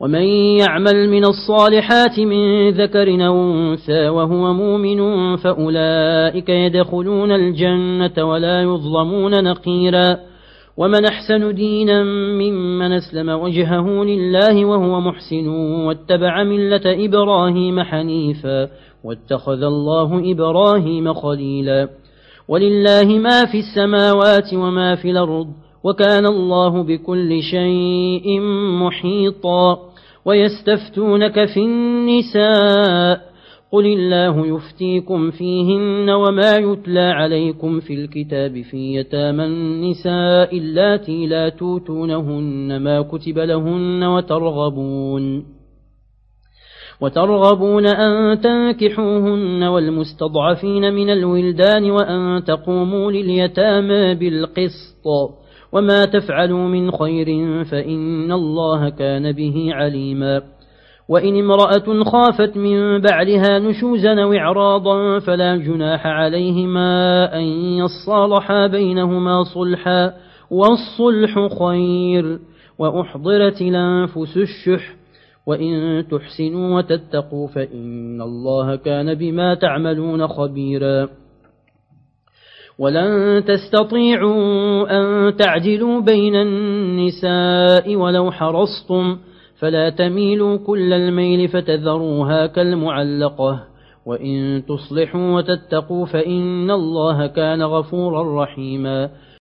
ومن يعمل من الصالحات من ذكر أو أنثى وهو مؤمن فأولئك يدخلون الجنة ولا يظلمون نقيرا ومن أحسن دينا ممن أسلم وجهه لله وهو محسن واتبع ملة إبراهيم حنيفا واتخذ الله إبراهيم خليلا ولله ما في السماوات وما في الأرض وكان الله بكل شيء محيطا ويستفتونك في النساء قل الله يفتيكم فيهن وما يتلى عليكم في الكتاب في يتامى النساء اللاتي لا توتونهن ما كتب لهن وترغبون وترغبون أن تنكحوهن والمستضعفين من الولدان وأن تقوموا لليتامى بالقسط وما تفعلوا من خير فإن الله كان به عليما وإن امرأة خافت من بعلها نشوزا أو إعراضا فلا جناح عليهما أن يصالحا بينهما صلحا والصلح خير وأحضرت الأنفس الشح وإن تحسنوا وتتقوا فإن الله كان بما تعملون خبيرا ولن تستطيعوا أن تعدلوا بين النساء ولو حرصتم فلا تميلوا كل الميل فتذروها كالمعلقة وإن تصلحوا وتتقوا فإن الله كان غفورا رحيما